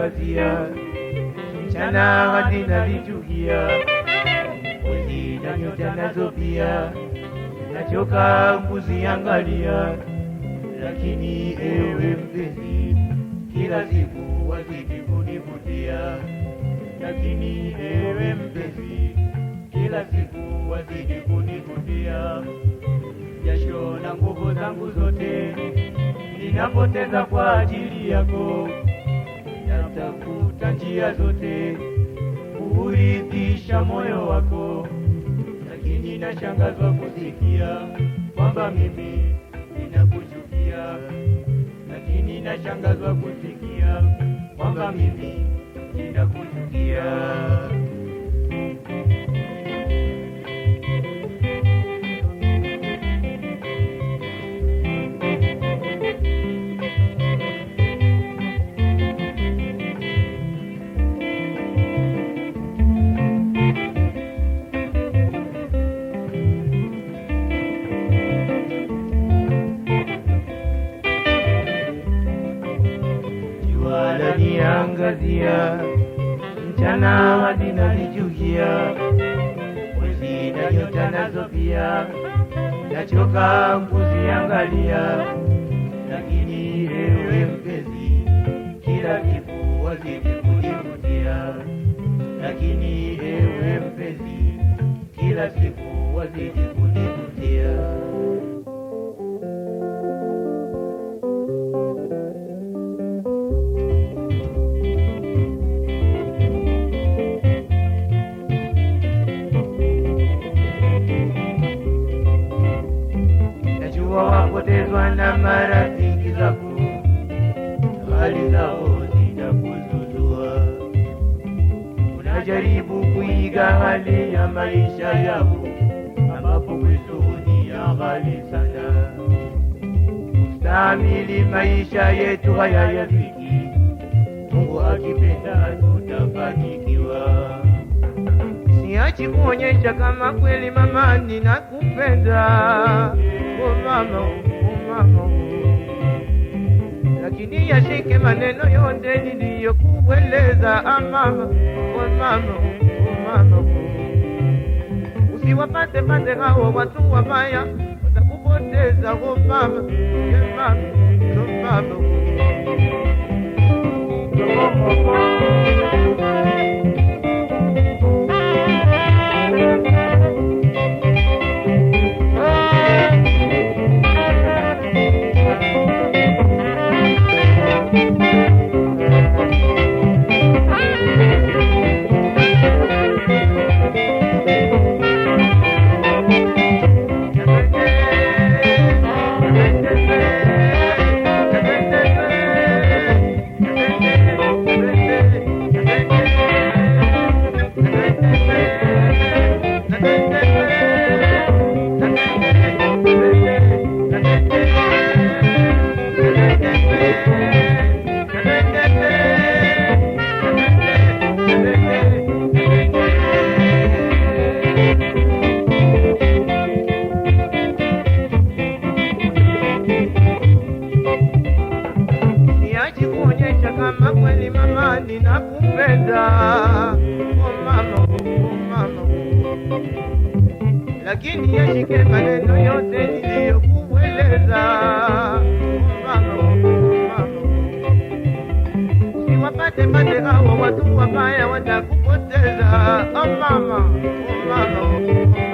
laniangazia, mchana hadi nalichukia, mwezi na nyota nazo pia nachoka kuziangalia, lakini ewe mpenzi, kila siku wazidi kunivutia, lakini ewe mpenzi, kila siku wazidi kunivutia, jasho na nguvu zangu zote ninapoteza kwa ajili yako, njia zote kuuridhisha moyo wako, lakini nashangazwa kusikia kwamba mimi ninakuchukia, lakini nashangazwa kusikia kwamba mimi ninakuchukia. Laniangazia, mchana hadi nalichukia, mwezi na nyota nazo pia. Nachoka kuziangalia, lakini ewe mpenzi, kila siku wazidi kunivutia, lakini ewe mpenzi, kila siku wazidi marafiki zako, hali zao zinakuzuzua. Unajaribu kuiga hali ya maisha yao, ambapo kwetu ni ghali sana. Kustahimili maisha yetu haya ya dhiki, Mungu akipenda tutafanikiwa. Siachi kuonyesha kama kweli mama ninakupenda, oh mama, lakini yashike maneno yote niliyokueleza, Amama, mama, oh mama, oh mama, usiwapate pate hao watu wabaya, watakupoteza, oh mama, yeah mama, oh mama. kujiuza omano omano, lakini yashike maneno yote niliyokueleza omano omano. Siwapate pate hao watu wabaya watakupoteza, omama omano omano